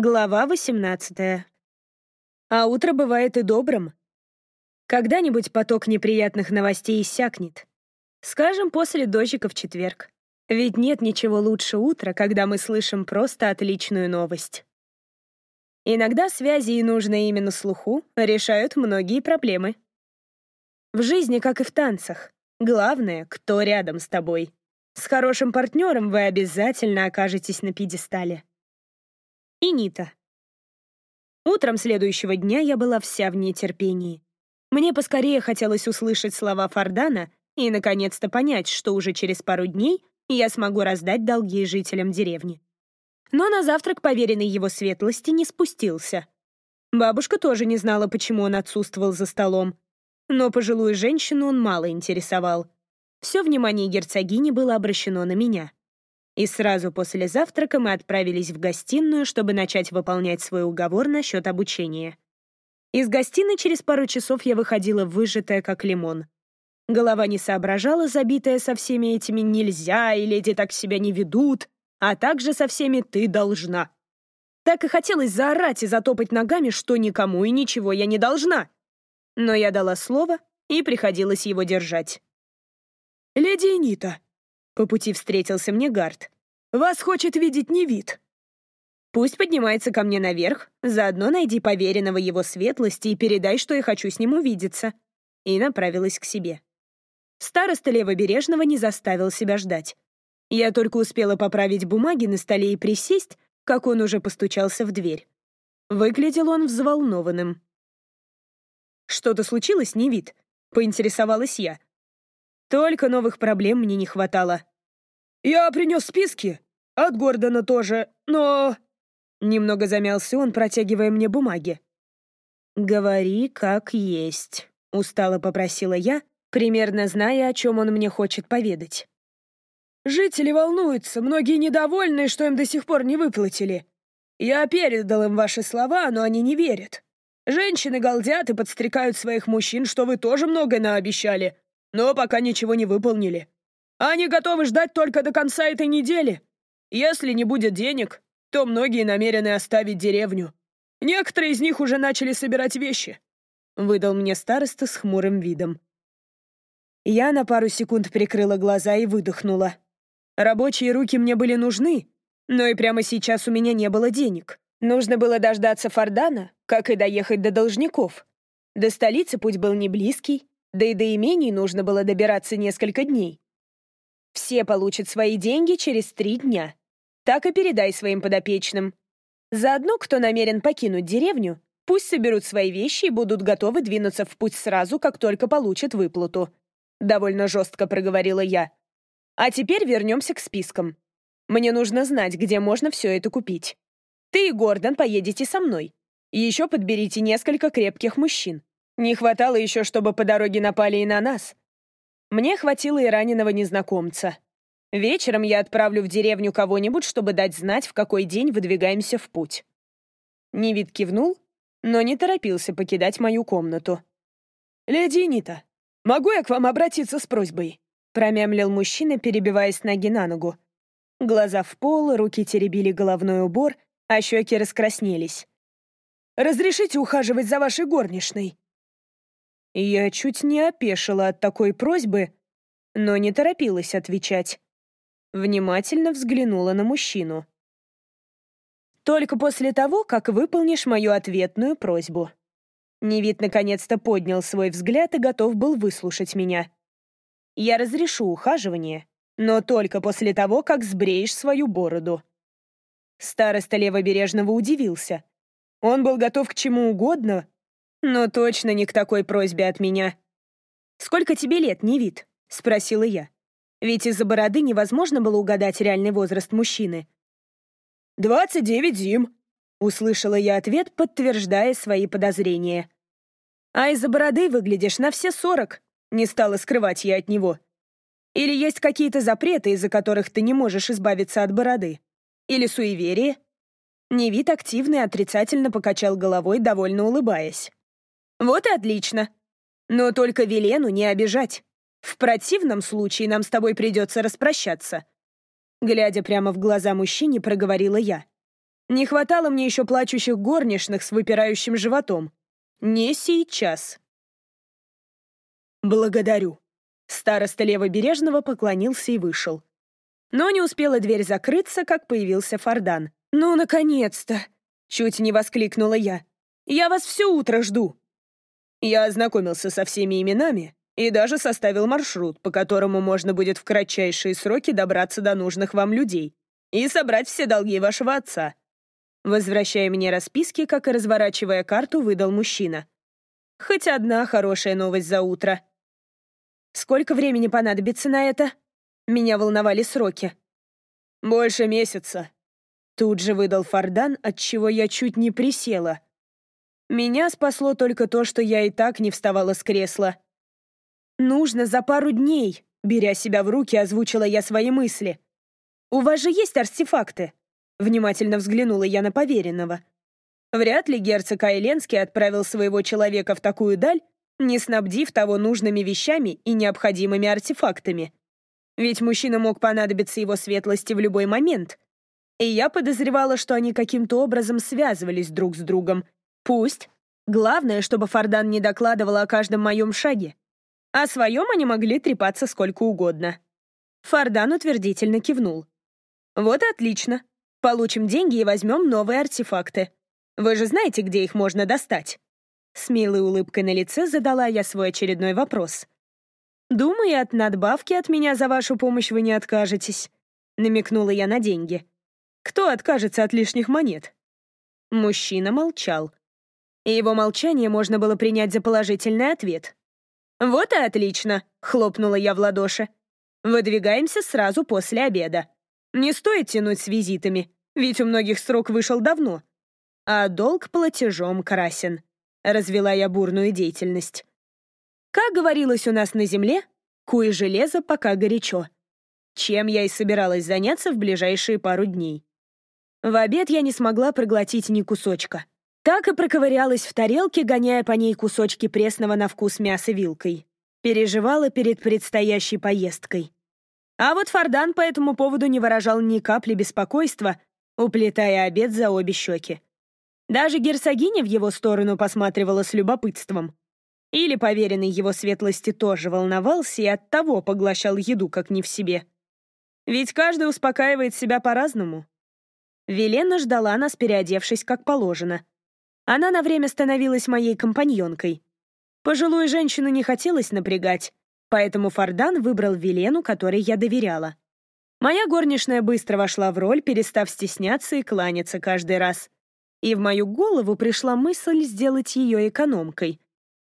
Глава 18. А утро бывает и добрым. Когда-нибудь поток неприятных новостей иссякнет. Скажем, после дождика в четверг. Ведь нет ничего лучше утра, когда мы слышим просто отличную новость. Иногда связи и нужное именно слуху решают многие проблемы. В жизни, как и в танцах, главное, кто рядом с тобой. С хорошим партнером вы обязательно окажетесь на пьедестале и Нита. Утром следующего дня я была вся в нетерпении. Мне поскорее хотелось услышать слова Фордана и, наконец-то, понять, что уже через пару дней я смогу раздать долги жителям деревни. Но на завтрак поверенный его светлости не спустился. Бабушка тоже не знала, почему он отсутствовал за столом. Но пожилую женщину он мало интересовал. Все внимание герцогини было обращено на меня. И сразу после завтрака мы отправились в гостиную, чтобы начать выполнять свой уговор насчет обучения. Из гостиной через пару часов я выходила выжатая, как лимон. Голова не соображала, забитая со всеми этими «нельзя» и «леди так себя не ведут», а также со всеми «ты должна». Так и хотелось заорать и затопать ногами, что никому и ничего я не должна. Но я дала слово, и приходилось его держать. «Леди Энита», по пути встретился мне Гард. «Вас хочет видеть не вид». «Пусть поднимается ко мне наверх, заодно найди поверенного его светлости и передай, что я хочу с ним увидеться». И направилась к себе. Староста Левобережного не заставил себя ждать. Я только успела поправить бумаги на столе и присесть, как он уже постучался в дверь. Выглядел он взволнованным. «Что-то случилось, не вид?» — поинтересовалась я. Только новых проблем мне не хватало. «Я принес списки. От Гордона тоже, но...» Немного замялся он, протягивая мне бумаги. «Говори, как есть», — устало попросила я, примерно зная, о чем он мне хочет поведать. «Жители волнуются, многие недовольны, что им до сих пор не выплатили. Я передал им ваши слова, но они не верят. Женщины галдят и подстрекают своих мужчин, что вы тоже многое наобещали, но пока ничего не выполнили. Они готовы ждать только до конца этой недели. Если не будет денег, то многие намерены оставить деревню. Некоторые из них уже начали собирать вещи», — выдал мне староста с хмурым видом. Я на пару секунд прикрыла глаза и выдохнула. Рабочие руки мне были нужны, но и прямо сейчас у меня не было денег. Нужно было дождаться Фордана, как и доехать до должников. До столицы путь был не близкий, да и до имений нужно было добираться несколько дней. Все получат свои деньги через три дня. Так и передай своим подопечным. Заодно, кто намерен покинуть деревню, пусть соберут свои вещи и будут готовы двинуться в путь сразу, как только получат выплату. Довольно жестко проговорила я. А теперь вернемся к спискам. Мне нужно знать, где можно все это купить. Ты и Гордон поедете со мной. Еще подберите несколько крепких мужчин. Не хватало еще, чтобы по дороге напали и на нас. Мне хватило и раненого незнакомца. Вечером я отправлю в деревню кого-нибудь, чтобы дать знать, в какой день выдвигаемся в путь. Невид кивнул, но не торопился покидать мою комнату. «Леди Нита, могу я к вам обратиться с просьбой?» промямлил мужчина, перебиваясь ноги на ногу. Глаза в пол, руки теребили головной убор, а щеки раскраснелись. «Разрешите ухаживать за вашей горничной?» Я чуть не опешила от такой просьбы, но не торопилась отвечать. Внимательно взглянула на мужчину. «Только после того, как выполнишь мою ответную просьбу». Невид наконец-то поднял свой взгляд и готов был выслушать меня. «Я разрешу ухаживание, но только после того, как сбреешь свою бороду». Староста Левобережного удивился. Он был готов к чему угодно, но точно не к такой просьбе от меня. «Сколько тебе лет, не вид?» — спросила я. Ведь из-за бороды невозможно было угадать реальный возраст мужчины. «Двадцать девять зим», — услышала я ответ, подтверждая свои подозрения. «А из-за бороды выглядишь на все сорок», — не стала скрывать я от него. «Или есть какие-то запреты, из-за которых ты не можешь избавиться от бороды? Или суеверие?» Невид активно отрицательно покачал головой, довольно улыбаясь. Вот и отлично. Но только Велену не обижать. В противном случае нам с тобой придется распрощаться. Глядя прямо в глаза мужчине, проговорила я. Не хватало мне еще плачущих горничных с выпирающим животом. Не сейчас. Благодарю. Староста Левобережного поклонился и вышел. Но не успела дверь закрыться, как появился Фардан. «Ну, наконец-то!» — чуть не воскликнула я. «Я вас все утро жду!» Я ознакомился со всеми именами и даже составил маршрут, по которому можно будет в кратчайшие сроки добраться до нужных вам людей и собрать все долги вашего отца. Возвращая мне расписки, как и разворачивая карту, выдал мужчина. Хоть одна хорошая новость за утро. Сколько времени понадобится на это? Меня волновали сроки. «Больше месяца». Тут же выдал Фардан, от чего я чуть не присела. Меня спасло только то, что я и так не вставала с кресла. «Нужно за пару дней», — беря себя в руки, озвучила я свои мысли. «У вас же есть артефакты?» Внимательно взглянула я на поверенного. Вряд ли герцог Айленский отправил своего человека в такую даль, не снабдив того нужными вещами и необходимыми артефактами. Ведь мужчина мог понадобиться его светлости в любой момент. И я подозревала, что они каким-то образом связывались друг с другом. Пусть. Главное, чтобы Фардан не докладывал о каждом моем шаге. О своем они могли трепаться сколько угодно. Фардан утвердительно кивнул. «Вот и отлично. Получим деньги и возьмем новые артефакты. Вы же знаете, где их можно достать?» С милой улыбкой на лице задала я свой очередной вопрос. «Думаю, от надбавки от меня за вашу помощь вы не откажетесь», — намекнула я на деньги. «Кто откажется от лишних монет?» Мужчина молчал. И его молчание можно было принять за положительный ответ. «Вот и отлично», — хлопнула я в ладоши. «Выдвигаемся сразу после обеда. Не стоит тянуть с визитами, ведь у многих срок вышел давно. А долг платежом красен», — развела я бурную деятельность. Как говорилось у нас на земле, куй железо, пока горячо. Чем я и собиралась заняться в ближайшие пару дней. В обед я не смогла проглотить ни кусочка. Так и проковырялась в тарелке, гоняя по ней кусочки пресного на вкус мяса вилкой. Переживала перед предстоящей поездкой. А вот Фардан по этому поводу не выражал ни капли беспокойства, уплетая обед за обе щеки. Даже герцогиня в его сторону посматривала с любопытством. Или поверенный его светлости тоже волновался и оттого поглощал еду как не в себе. Ведь каждый успокаивает себя по-разному. Велена ждала нас, переодевшись как положено. Она на время становилась моей компаньонкой. Пожилую женщину не хотелось напрягать, поэтому Фардан выбрал Велену, которой я доверяла. Моя горничная быстро вошла в роль, перестав стесняться и кланяться каждый раз. И в мою голову пришла мысль сделать ее экономкой —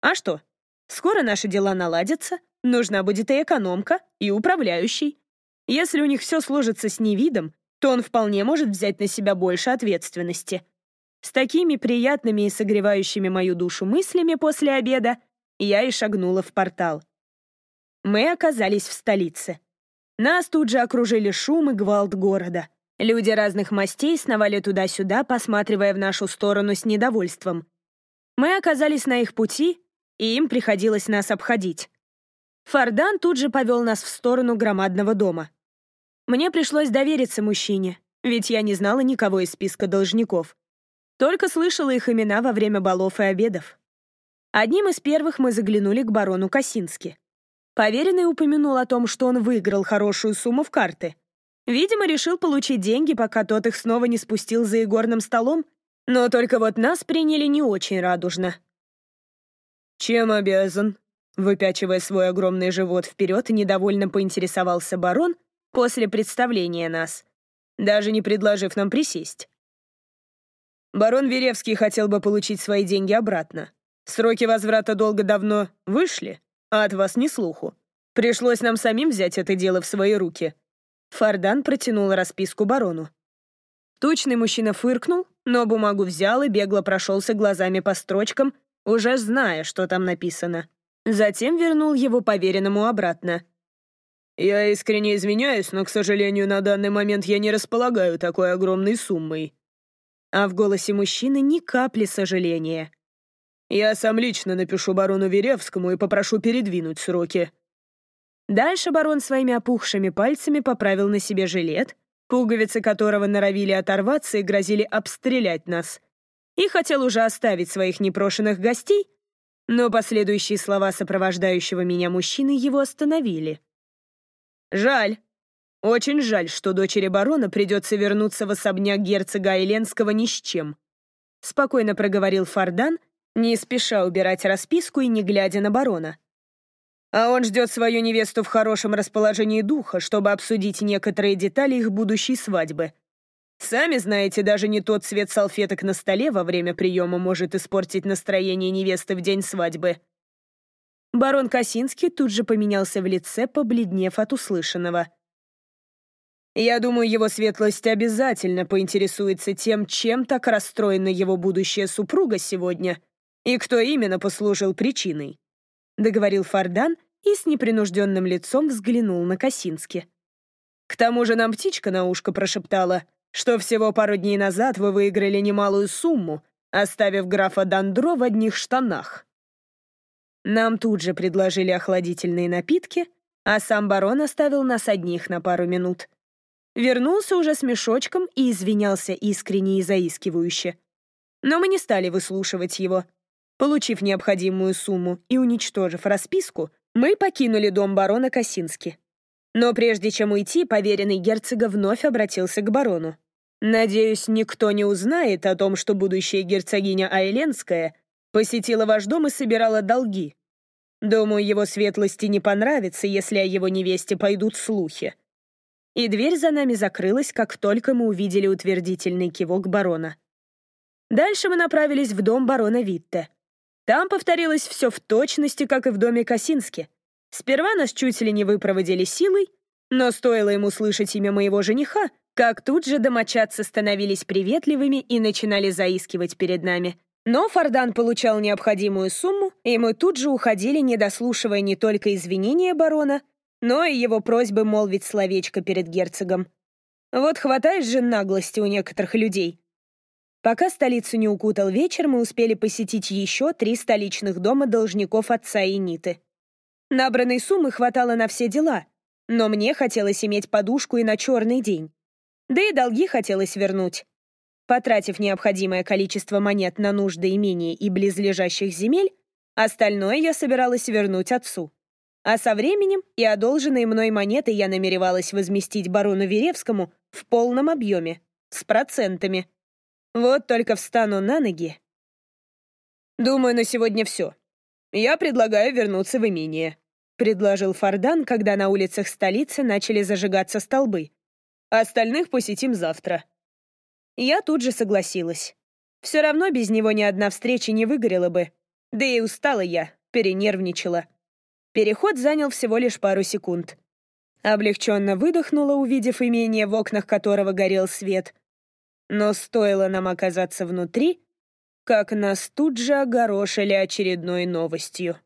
а что? Скоро наши дела наладятся, нужна будет и экономка, и управляющий. Если у них все сложится с невидом, то он вполне может взять на себя больше ответственности. С такими приятными и согревающими мою душу мыслями после обеда я и шагнула в портал. Мы оказались в столице. Нас тут же окружили шум и гвалт города. Люди разных мастей сновали туда-сюда, посматривая в нашу сторону с недовольством. Мы оказались на их пути и им приходилось нас обходить. Фардан тут же повел нас в сторону громадного дома. Мне пришлось довериться мужчине, ведь я не знала никого из списка должников. Только слышала их имена во время балов и обедов. Одним из первых мы заглянули к барону Косински. Поверенный упомянул о том, что он выиграл хорошую сумму в карты. Видимо, решил получить деньги, пока тот их снова не спустил за игорным столом, но только вот нас приняли не очень радужно. «Чем обязан?» Выпячивая свой огромный живот вперед, недовольно поинтересовался барон после представления нас, даже не предложив нам присесть. Барон Веревский хотел бы получить свои деньги обратно. Сроки возврата долга давно вышли, а от вас ни слуху. Пришлось нам самим взять это дело в свои руки. Фардан протянул расписку барону. Тучный мужчина фыркнул, но бумагу взял и бегло прошелся глазами по строчкам, уже зная, что там написано. Затем вернул его поверенному обратно. «Я искренне извиняюсь, но, к сожалению, на данный момент я не располагаю такой огромной суммой». А в голосе мужчины ни капли сожаления. «Я сам лично напишу барону Веревскому и попрошу передвинуть сроки». Дальше барон своими опухшими пальцами поправил на себе жилет, пуговицы которого норовили оторваться и грозили обстрелять нас. И хотел уже оставить своих непрошенных гостей, но последующие слова сопровождающего меня мужчины его остановили. «Жаль. Очень жаль, что дочери барона придется вернуться в особняк герцога Айленского ни с чем», спокойно проговорил Фардан, не спеша убирать расписку и не глядя на барона. А он ждет свою невесту в хорошем расположении духа, чтобы обсудить некоторые детали их будущей свадьбы. Сами знаете, даже не тот цвет салфеток на столе во время приема может испортить настроение невесты в день свадьбы. Барон Косинский тут же поменялся в лице, побледнев от услышанного. Я думаю, его светлость обязательно поинтересуется тем, чем так расстроена его будущая супруга сегодня и кто именно послужил причиной договорил Фардан и с непринужденным лицом взглянул на Косински. «К тому же нам птичка на ушко прошептала, что всего пару дней назад вы выиграли немалую сумму, оставив графа Дандро в одних штанах». Нам тут же предложили охладительные напитки, а сам барон оставил нас одних на пару минут. Вернулся уже с мешочком и извинялся искренне и заискивающе. Но мы не стали выслушивать его — Получив необходимую сумму и уничтожив расписку, мы покинули дом барона Косински. Но прежде чем уйти, поверенный герцога вновь обратился к барону. «Надеюсь, никто не узнает о том, что будущая герцогиня Айленская посетила ваш дом и собирала долги. Думаю, его светлости не понравится, если о его невесте пойдут слухи». И дверь за нами закрылась, как только мы увидели утвердительный кивок барона. Дальше мы направились в дом барона Витте. Там повторилось все в точности, как и в доме Косински. Сперва нас чуть ли не выпроводили силой, но стоило ему слышать имя моего жениха, как тут же домочадцы становились приветливыми и начинали заискивать перед нами. Но Фардан получал необходимую сумму, и мы тут же уходили, не дослушивая не только извинения барона, но и его просьбы молвить словечко перед герцогом. Вот хватает же наглости у некоторых людей. Пока столицу не укутал вечер, мы успели посетить еще три столичных дома должников отца и Ниты. Набранной суммы хватало на все дела, но мне хотелось иметь подушку и на черный день. Да и долги хотелось вернуть. Потратив необходимое количество монет на нужды имения и близлежащих земель, остальное я собиралась вернуть отцу. А со временем и одолженные мной монеты я намеревалась возместить барону Веревскому в полном объеме, с процентами. Вот только встану на ноги. Думаю, на сегодня все. Я предлагаю вернуться в имение, предложил Фардан, когда на улицах столицы начали зажигаться столбы. Остальных посетим завтра. Я тут же согласилась. Все равно без него ни одна встреча не выгорела бы. Да и устала я, перенервничала. Переход занял всего лишь пару секунд. Облегченно выдохнула, увидев имение, в окнах которого горел свет, но стоило нам оказаться внутри, как нас тут же огорошили очередной новостью.